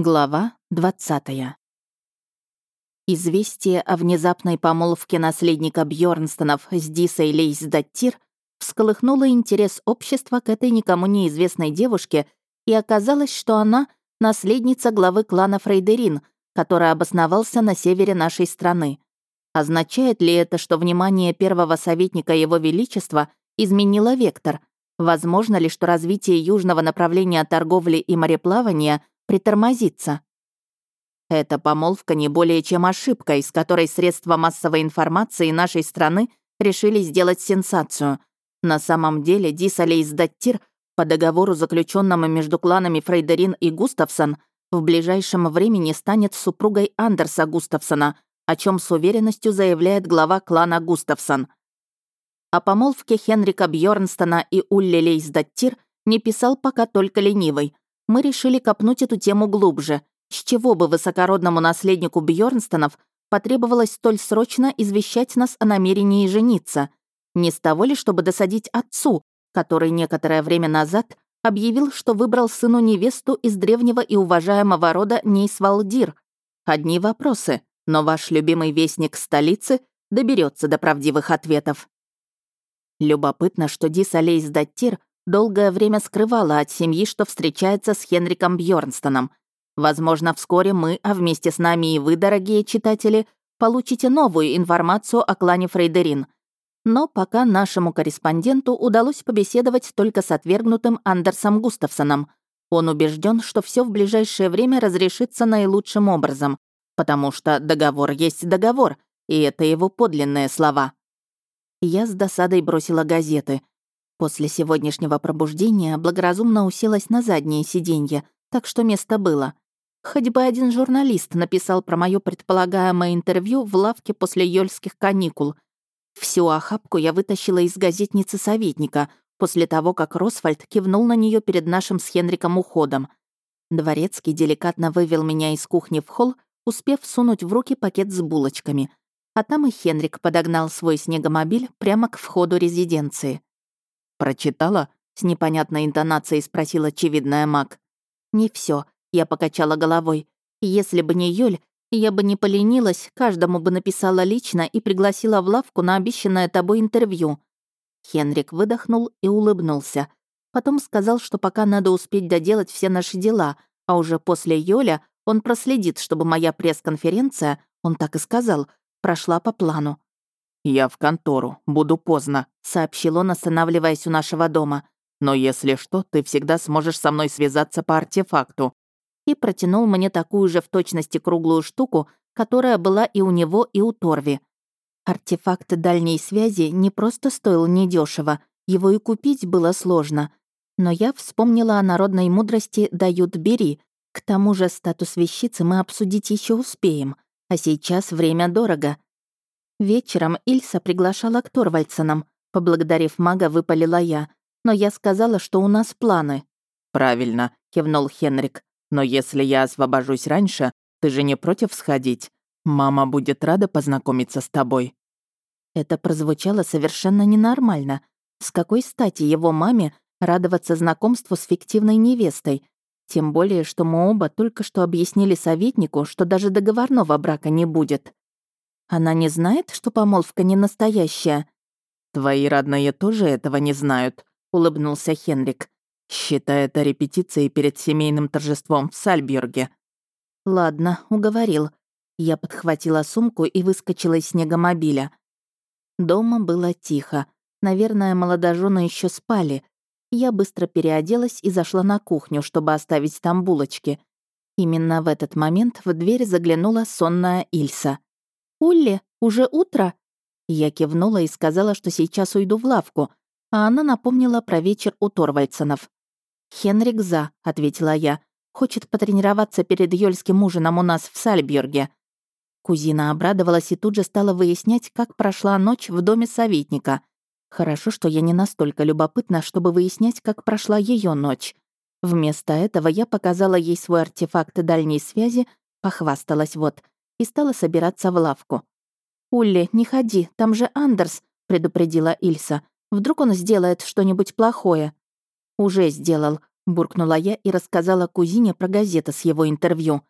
Глава 20. Известие о внезапной помолвке наследника Бьорнстонов с Дисой Лейсдаттир всколыхнуло интерес общества к этой никому неизвестной девушке, и оказалось, что она — наследница главы клана Фрейдерин, который обосновался на севере нашей страны. Означает ли это, что внимание первого советника Его Величества изменило вектор? Возможно ли, что развитие южного направления торговли и мореплавания — притормозиться. Эта помолвка не более чем ошибка, из которой средства массовой информации нашей страны решили сделать сенсацию. На самом деле Диса Лейсдаттир по договору, заключенному между кланами Фрейдерин и Густавсон, в ближайшем времени станет супругой Андерса Густавсона, о чем с уверенностью заявляет глава клана Густавсон. О помолвке Хенрика Бьорнстона и Улли Лейсдаттир не писал пока только ленивый — мы решили копнуть эту тему глубже. С чего бы высокородному наследнику Бьорнстонов потребовалось столь срочно извещать нас о намерении жениться? Не с того ли, чтобы досадить отцу, который некоторое время назад объявил, что выбрал сыну невесту из древнего и уважаемого рода Нейсвалдир? Одни вопросы, но ваш любимый вестник столицы доберется до правдивых ответов. Любопытно, что Дис Алейс Даттир долгое время скрывала от семьи, что встречается с Хенриком Бьорнстоном. Возможно, вскоре мы, а вместе с нами и вы, дорогие читатели, получите новую информацию о клане Фрейдерин. Но пока нашему корреспонденту удалось побеседовать только с отвергнутым Андерсом Густавсоном. Он убежден, что все в ближайшее время разрешится наилучшим образом, потому что договор есть договор, и это его подлинные слова. Я с досадой бросила газеты — После сегодняшнего пробуждения благоразумно уселась на заднее сиденье, так что место было. Хоть бы один журналист написал про мое предполагаемое интервью в лавке после ёльских каникул. Всю охапку я вытащила из газетницы советника, после того, как Росвальд кивнул на нее перед нашим с Хенриком уходом. Дворецкий деликатно вывел меня из кухни в холл, успев сунуть в руки пакет с булочками. А там и Хенрик подогнал свой снегомобиль прямо к входу резиденции. «Прочитала?» — с непонятной интонацией спросил очевидная маг. «Не все, я покачала головой. «Если бы не Юль, я бы не поленилась, каждому бы написала лично и пригласила в лавку на обещанное тобой интервью». Хенрик выдохнул и улыбнулся. Потом сказал, что пока надо успеть доделать все наши дела, а уже после Йоля он проследит, чтобы моя пресс-конференция, он так и сказал, прошла по плану. «Я в контору, буду поздно», — сообщил он, останавливаясь у нашего дома. «Но если что, ты всегда сможешь со мной связаться по артефакту». И протянул мне такую же в точности круглую штуку, которая была и у него, и у Торви. Артефакт дальней связи не просто стоил недешево, его и купить было сложно. Но я вспомнила о народной мудрости «дают, бери». К тому же статус вещицы мы обсудить еще успеем. А сейчас время дорого. Вечером Ильса приглашала к Торвальдсонам. Поблагодарив мага, выпалила я. Но я сказала, что у нас планы. «Правильно», — кивнул Хенрик. «Но если я освобожусь раньше, ты же не против сходить? Мама будет рада познакомиться с тобой». Это прозвучало совершенно ненормально. С какой стати его маме радоваться знакомству с фиктивной невестой? Тем более, что мы оба только что объяснили советнику, что даже договорного брака не будет. Она не знает, что помолвка не настоящая?» «Твои родные тоже этого не знают», — улыбнулся Хенрик. «Считай это репетицией перед семейным торжеством в Сальберге». «Ладно, уговорил». Я подхватила сумку и выскочила из снегомобиля. Дома было тихо. Наверное, молодожены еще спали. Я быстро переоделась и зашла на кухню, чтобы оставить там булочки. Именно в этот момент в дверь заглянула сонная Ильса. «Улли, уже утро?» Я кивнула и сказала, что сейчас уйду в лавку, а она напомнила про вечер у Торвальдсонов. «Хенрик за», — ответила я. «Хочет потренироваться перед Йольским ужином у нас в Сальберге». Кузина обрадовалась и тут же стала выяснять, как прошла ночь в доме советника. Хорошо, что я не настолько любопытна, чтобы выяснять, как прошла ее ночь. Вместо этого я показала ей свой артефакт дальней связи, похвасталась вот — и стала собираться в лавку. «Улли, не ходи, там же Андерс», — предупредила Ильса. «Вдруг он сделает что-нибудь плохое?» «Уже сделал», буркнула я и рассказала кузине про газету с его интервью.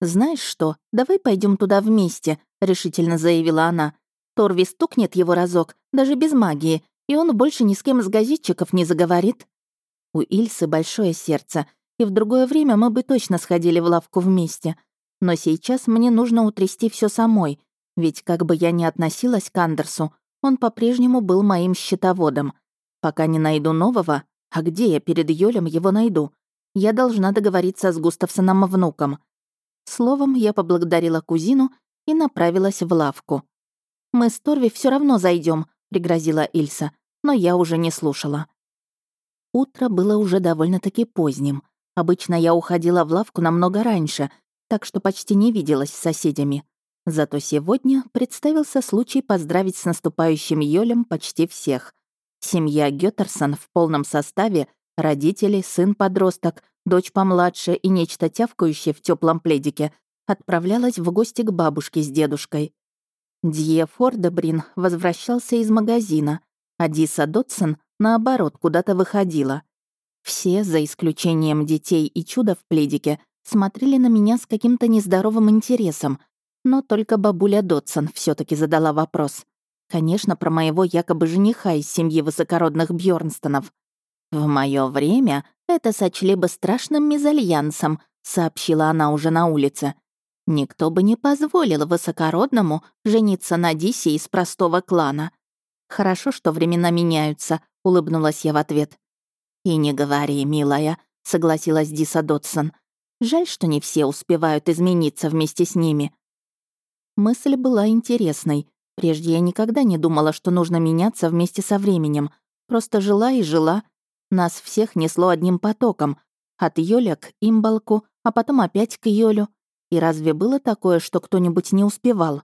«Знаешь что, давай пойдем туда вместе», — решительно заявила она. «Торви стукнет его разок, даже без магии, и он больше ни с кем из газетчиков не заговорит». У Ильсы большое сердце, и в другое время мы бы точно сходили в лавку вместе. Но сейчас мне нужно утрясти все самой, ведь как бы я ни относилась к Андерсу, он по-прежнему был моим счетоводом. Пока не найду нового, а где я перед Йолем его найду? Я должна договориться с Густавсоном внуком. Словом, я поблагодарила кузину и направилась в лавку. «Мы с Торви все равно зайдем, пригрозила Ильса, но я уже не слушала. Утро было уже довольно-таки поздним. Обычно я уходила в лавку намного раньше, так что почти не виделась с соседями. Зато сегодня представился случай поздравить с наступающим Йолем почти всех. Семья Гётерсон в полном составе, родители, сын-подросток, дочь помладше и нечто тявкающее в теплом пледике, отправлялась в гости к бабушке с дедушкой. Дье Фордебрин возвращался из магазина, а Диса Дотсон наоборот, куда-то выходила. Все, за исключением детей и чуда в пледике, смотрели на меня с каким-то нездоровым интересом, но только бабуля Дотсон все таки задала вопрос. Конечно, про моего якобы жениха из семьи высокородных Бьорнстонов. «В мое время это сочли бы страшным мезальянсом», сообщила она уже на улице. «Никто бы не позволил высокородному жениться на Дисе из простого клана. Хорошо, что времена меняются, — улыбнулась я в ответ. «И не говори, милая», — согласилась Диса Дотсон. «Жаль, что не все успевают измениться вместе с ними». Мысль была интересной. Прежде я никогда не думала, что нужно меняться вместе со временем. Просто жила и жила. Нас всех несло одним потоком. От Йоля к Имбалку, а потом опять к Йолю. И разве было такое, что кто-нибудь не успевал?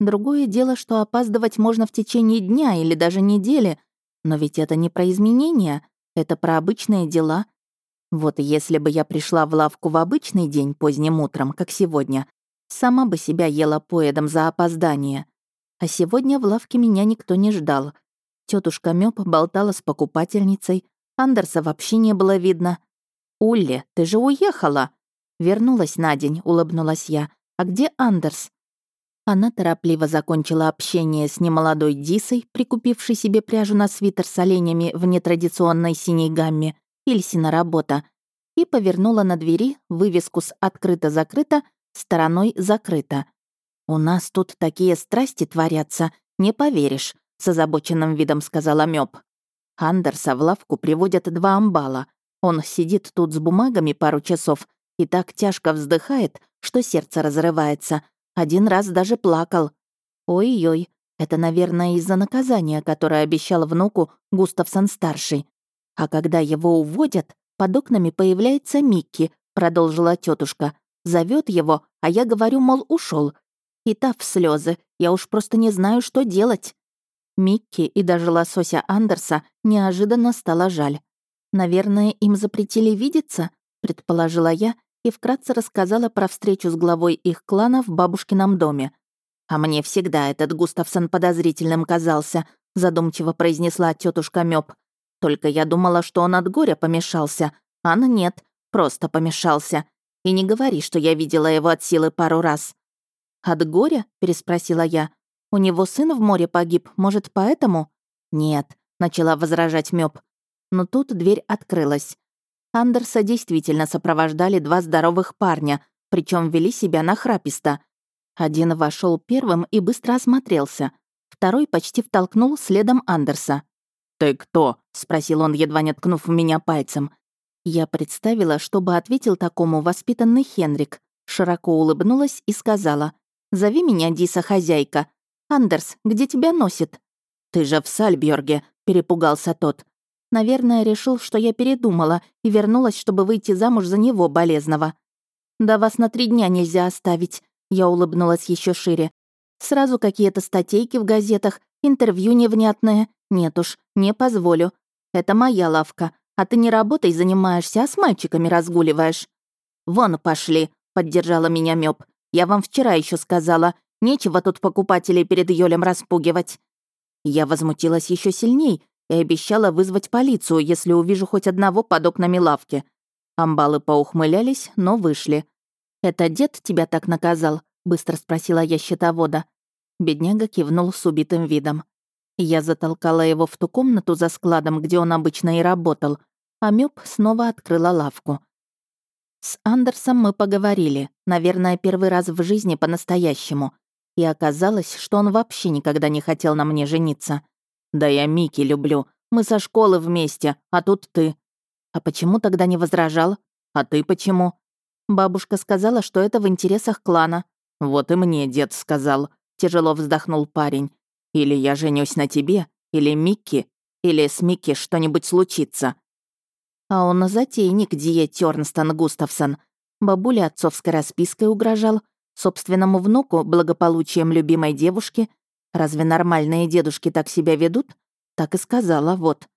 Другое дело, что опаздывать можно в течение дня или даже недели, но ведь это не про изменения, это про обычные дела. Вот если бы я пришла в лавку в обычный день поздним утром, как сегодня, сама бы себя ела поедом за опоздание. А сегодня в лавке меня никто не ждал. Тетушка Мёб болтала с покупательницей, Андерса вообще не было видно. «Улли, ты же уехала!» «Вернулась на день», — улыбнулась я. «А где Андерс?» Она торопливо закончила общение с немолодой Дисой, прикупившей себе пряжу на свитер с оленями в нетрадиционной синей гамме, Ильсина работа, и повернула на двери вывеску с «открыто-закрыто» стороной «закрыто». «У нас тут такие страсти творятся, не поверишь», — с озабоченным видом сказала Мёб. Андерса в лавку приводят два амбала. Он сидит тут с бумагами пару часов и так тяжко вздыхает, что сердце разрывается, один раз даже плакал. Ой-ой, это, наверное, из-за наказания, которое обещал внуку Густавсон-старший. А когда его уводят, под окнами появляется Микки, продолжила тетушка. Зовет его, а я говорю, мол, ушел. И та в слезы. Я уж просто не знаю, что делать. Микки и даже лосося Андерса неожиданно стало жаль. Наверное, им запретили видеться, предположила я и вкратце рассказала про встречу с главой их клана в бабушкином доме. «А мне всегда этот Густавсон подозрительным казался», задумчиво произнесла тетушка Мёб. «Только я думала, что он от горя помешался, а на нет, просто помешался. И не говори, что я видела его от силы пару раз». «От горя?» — переспросила я. «У него сын в море погиб, может, поэтому?» «Нет», — начала возражать Мёб. Но тут дверь открылась. Андерса действительно сопровождали два здоровых парня, причем вели себя нахраписто. Один вошел первым и быстро осмотрелся. Второй почти втолкнул следом Андерса. «Ты кто?» — спросил он, едва не ткнув в меня пальцем. Я представила, чтобы ответил такому воспитанный Хенрик. Широко улыбнулась и сказала. «Зови меня Диса, хозяйка. Андерс, где тебя носит?» «Ты же в Сальберге», — перепугался тот. Наверное, решил, что я передумала и вернулась, чтобы выйти замуж за него, болезного. «Да вас на три дня нельзя оставить», — я улыбнулась еще шире. «Сразу какие-то статейки в газетах, интервью невнятное. Нет уж, не позволю. Это моя лавка, а ты не работой занимаешься, а с мальчиками разгуливаешь». «Вон пошли», — поддержала меня Мёб. «Я вам вчера еще сказала, нечего тут покупателей перед Йолем распугивать». Я возмутилась еще сильней и обещала вызвать полицию, если увижу хоть одного под окнами лавки. Амбалы поухмылялись, но вышли. «Это дед тебя так наказал?» — быстро спросила я счетовода. Бедняга кивнул с убитым видом. Я затолкала его в ту комнату за складом, где он обычно и работал, а Мёб снова открыла лавку. С Андерсом мы поговорили, наверное, первый раз в жизни по-настоящему. И оказалось, что он вообще никогда не хотел на мне жениться. «Да я Мики люблю. Мы со школы вместе, а тут ты». «А почему тогда не возражал? А ты почему?» Бабушка сказала, что это в интересах клана. «Вот и мне дед сказал», — тяжело вздохнул парень. «Или я женюсь на тебе, или Микки, или с Микки что-нибудь случится». А он затейник Дие Тёрнстон Густавсон. Бабуле отцовской распиской угрожал, собственному внуку благополучием любимой девушки. Разве нормальные дедушки так себя ведут? Так и сказала, вот.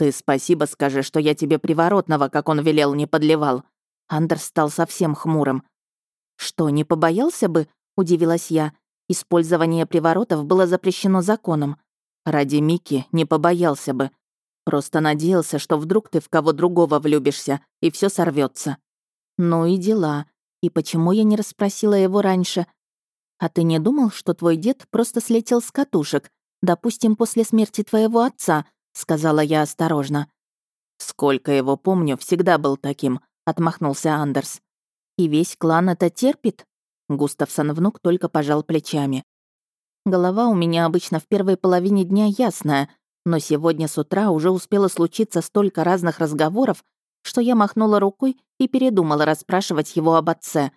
«Ты спасибо скажи, что я тебе приворотного, как он велел, не подливал». Андерс стал совсем хмурым. «Что, не побоялся бы?» — удивилась я. Использование приворотов было запрещено законом. Ради Мики не побоялся бы. Просто надеялся, что вдруг ты в кого другого влюбишься, и все сорвется. Ну и дела. И почему я не расспросила его раньше? А ты не думал, что твой дед просто слетел с катушек, допустим, после смерти твоего отца, сказала я осторожно. Сколько его помню, всегда был таким, отмахнулся Андерс. И весь клан это терпит? Густавсон внук только пожал плечами. Голова у меня обычно в первой половине дня ясная, но сегодня с утра уже успело случиться столько разных разговоров, что я махнула рукой и передумала расспрашивать его об отце.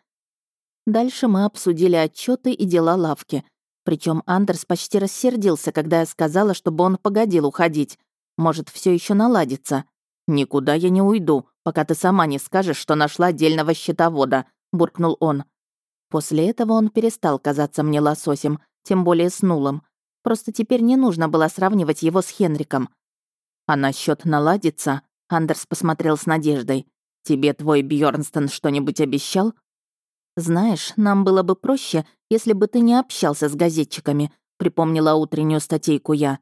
Дальше мы обсудили отчеты и дела лавки. Причем Андерс почти рассердился, когда я сказала, чтобы он погодил уходить. Может, все еще наладится. «Никуда я не уйду, пока ты сама не скажешь, что нашла отдельного счетовода», — буркнул он. После этого он перестал казаться мне лососем, тем более снулым. Просто теперь не нужно было сравнивать его с Хенриком. А насчет наладиться, Андерс посмотрел с надеждой. Тебе твой Бьорнстон что-нибудь обещал? Знаешь, нам было бы проще, если бы ты не общался с газетчиками, припомнила утреннюю статейку я.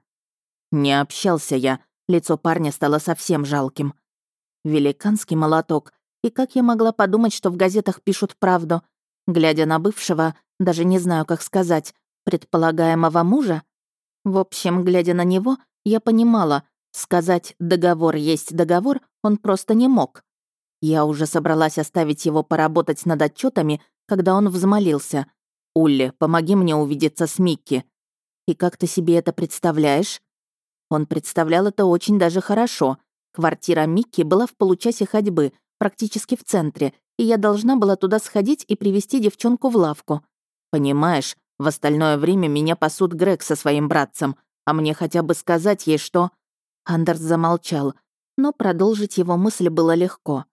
Не общался я. Лицо парня стало совсем жалким. Великанский молоток. И как я могла подумать, что в газетах пишут правду? Глядя на бывшего, даже не знаю, как сказать, предполагаемого мужа? В общем, глядя на него, я понимала, сказать «договор есть договор» он просто не мог. Я уже собралась оставить его поработать над отчетами, когда он взмолился. «Улли, помоги мне увидеться с Микки». «И как ты себе это представляешь?» Он представлял это очень даже хорошо. Квартира Микки была в получасе ходьбы, практически в центре, и я должна была туда сходить и привести девчонку в лавку. Понимаешь, в остальное время меня пасут Грег со своим братцем, а мне хотя бы сказать ей, что...» Андерс замолчал, но продолжить его мысль было легко.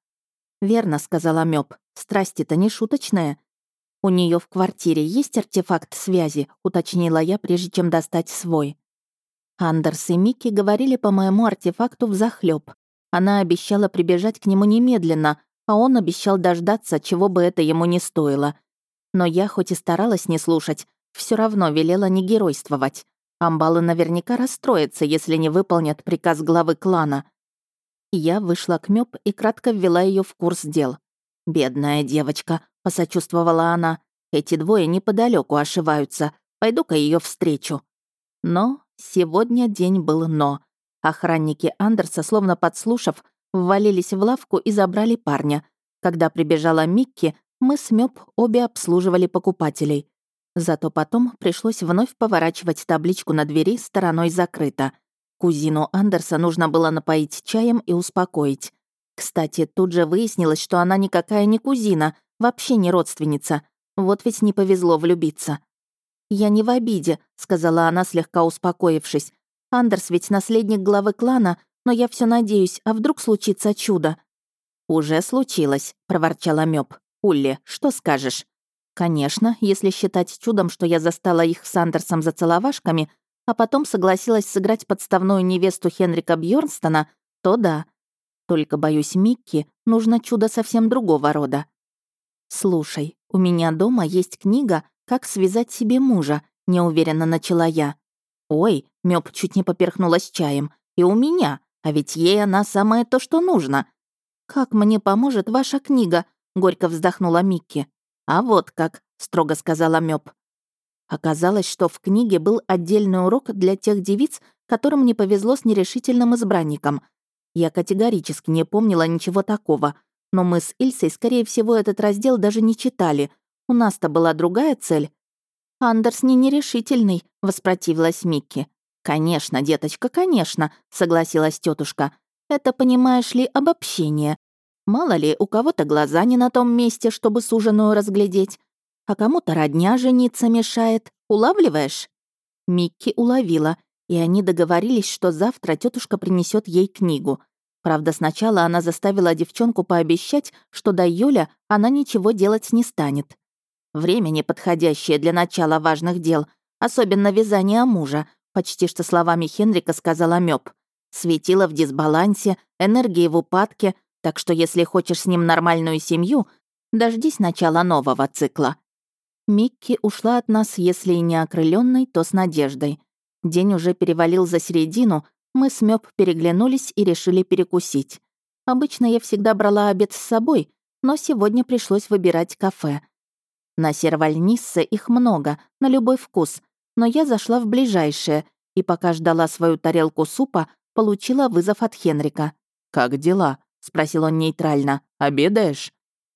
«Верно», — сказала Мёб, — «страсти-то не шуточная». «У нее в квартире есть артефакт связи», — уточнила я, прежде чем достать свой. Андерс и Микки говорили по моему артефакту в захлеб. Она обещала прибежать к нему немедленно, а он обещал дождаться, чего бы это ему не стоило. Но я, хоть и старалась не слушать, все равно велела не геройствовать. Амбалы наверняка расстроятся, если не выполнят приказ главы клана. Я вышла к Мёб и кратко ввела ее в курс дел. «Бедная девочка», — посочувствовала она. «Эти двое неподалеку ошиваются. Пойду-ка ее встречу». Но сегодня день был «но». Охранники Андерса, словно подслушав, ввалились в лавку и забрали парня. Когда прибежала Микки, мы с Мёб обе обслуживали покупателей. Зато потом пришлось вновь поворачивать табличку на двери стороной закрыто. Кузину Андерса нужно было напоить чаем и успокоить. Кстати, тут же выяснилось, что она никакая не кузина, вообще не родственница. Вот ведь не повезло влюбиться. «Я не в обиде», — сказала она, слегка успокоившись. «Андерс ведь наследник главы клана, но я все надеюсь, а вдруг случится чудо?» «Уже случилось», — проворчала Мёб. «Улли, что скажешь?» Конечно, если считать чудом, что я застала их с Андерсом за целовашками, а потом согласилась сыграть подставную невесту Хенрика Бьорнстона, то да. Только, боюсь, Микки нужно чудо совсем другого рода. «Слушай, у меня дома есть книга «Как связать себе мужа», — неуверенно начала я. «Ой», — Мёб чуть не поперхнулась чаем, «и у меня, а ведь ей она самое то, что нужно». «Как мне поможет ваша книга?» — горько вздохнула Микки. «А вот как», — строго сказала Мёб. Оказалось, что в книге был отдельный урок для тех девиц, которым не повезло с нерешительным избранником. Я категорически не помнила ничего такого, но мы с Ильсой, скорее всего, этот раздел даже не читали. У нас-то была другая цель. «Андерс не нерешительный», — воспротивилась Микки. «Конечно, деточка, конечно», — согласилась тетушка. «Это, понимаешь ли, обобщение. Мало ли, у кого-то глаза не на том месте, чтобы суженую разглядеть, а кому-то родня жениться мешает. Улавливаешь?» Микки уловила, и они договорились, что завтра тетушка принесет ей книгу. Правда, сначала она заставила девчонку пообещать, что до Юля она ничего делать не станет. Время неподходящее для начала важных дел, особенно вязания мужа, почти что словами Хенрика сказала Мёб. Светила в дисбалансе, энергии в упадке, так что если хочешь с ним нормальную семью, дождись начала нового цикла. Микки ушла от нас, если и не окрыленной, то с надеждой. День уже перевалил за середину, мы с Мёб переглянулись и решили перекусить. Обычно я всегда брала обед с собой, но сегодня пришлось выбирать кафе. На Сервальниссе их много, на любой вкус, но я зашла в ближайшее и пока ждала свою тарелку супа, получила вызов от Хенрика. «Как дела?» — спросил он нейтрально. «Обедаешь?»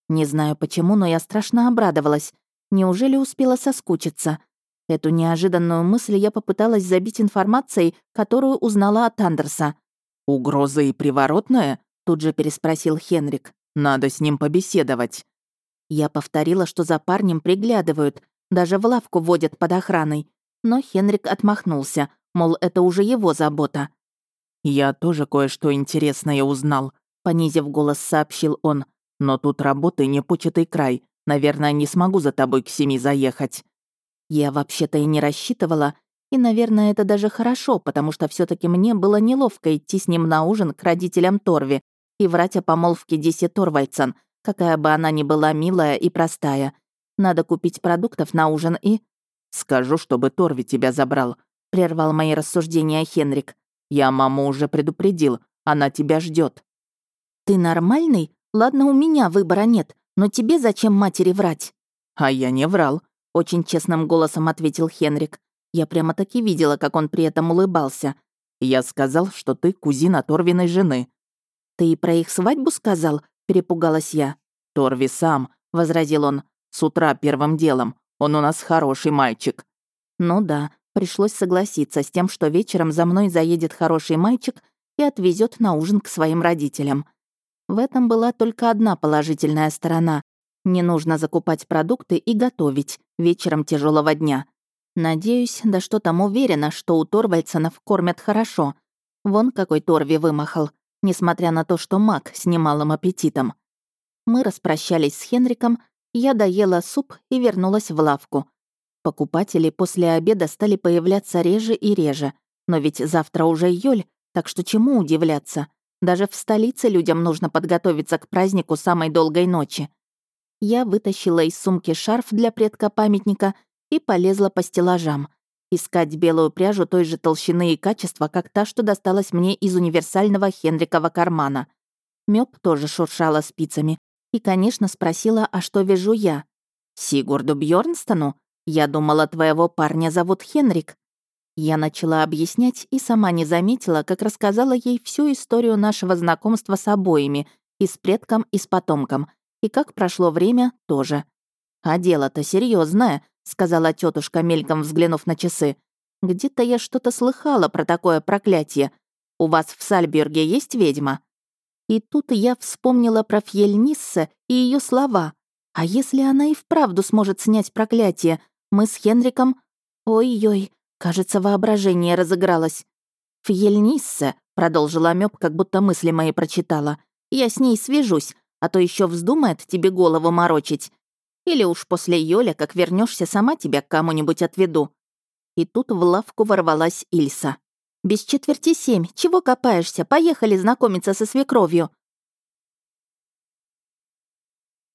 Не знаю почему, но я страшно обрадовалась. Неужели успела соскучиться? Эту неожиданную мысль я попыталась забить информацией, которую узнала от Андерса. «Угроза и приворотная?» — тут же переспросил Хенрик. «Надо с ним побеседовать». Я повторила, что за парнем приглядывают, даже в лавку водят под охраной. Но Хенрик отмахнулся, мол, это уже его забота. «Я тоже кое-что интересное узнал», — понизив голос, сообщил он. «Но тут работы не початый край. Наверное, не смогу за тобой к семи заехать». Я вообще-то и не рассчитывала, и, наверное, это даже хорошо, потому что все таки мне было неловко идти с ним на ужин к родителям Торви и врать о помолвке Диси Торвальдсон, какая бы она ни была милая и простая. Надо купить продуктов на ужин и... «Скажу, чтобы Торви тебя забрал», — прервал мои рассуждения Хенрик. «Я маму уже предупредил, она тебя ждет. «Ты нормальный? Ладно, у меня выбора нет, но тебе зачем матери врать?» «А я не врал», — очень честным голосом ответил Хенрик. Я прямо-таки видела, как он при этом улыбался. «Я сказал, что ты кузина Торвиной жены». «Ты и про их свадьбу сказал?» — перепугалась я. «Торви сам», — возразил он. «С утра первым делом. Он у нас хороший мальчик». «Ну да, пришлось согласиться с тем, что вечером за мной заедет хороший мальчик и отвезет на ужин к своим родителям. В этом была только одна положительная сторона. Не нужно закупать продукты и готовить вечером тяжелого дня. Надеюсь, да что там уверена, что у Торвальдсонов кормят хорошо. Вон какой Торви вымахал, несмотря на то, что маг с немалым аппетитом. Мы распрощались с Хенриком, я доела суп и вернулась в лавку. Покупатели после обеда стали появляться реже и реже. Но ведь завтра уже Йоль, так что чему удивляться? Даже в столице людям нужно подготовиться к празднику самой долгой ночи. Я вытащила из сумки шарф для предка памятника и полезла по стеллажам. Искать белую пряжу той же толщины и качества, как та, что досталась мне из универсального Хенрикова кармана. Мёб тоже шуршала спицами. И, конечно, спросила, а что вяжу я? «Сигурду Бьорнстону? Я думала, твоего парня зовут Хенрик». Я начала объяснять и сама не заметила, как рассказала ей всю историю нашего знакомства с обоими, и с предком, и с потомком, и как прошло время тоже. «А дело-то серьезное, сказала тетушка, мельком взглянув на часы. «Где-то я что-то слыхала про такое проклятие. У вас в Сальберге есть ведьма?» И тут я вспомнила про Фьельниссе и ее слова. «А если она и вправду сможет снять проклятие? Мы с Хенриком...» «Ой-ой, Кажется, воображение разыгралось. «Фьельниссе», — продолжила Мёб, как будто мысли мои прочитала. «Я с ней свяжусь, а то еще вздумает тебе голову морочить. Или уж после Йоля, как вернешься, сама тебя к кому-нибудь отведу». И тут в лавку ворвалась Ильса. «Без четверти семь. Чего копаешься? Поехали знакомиться со свекровью».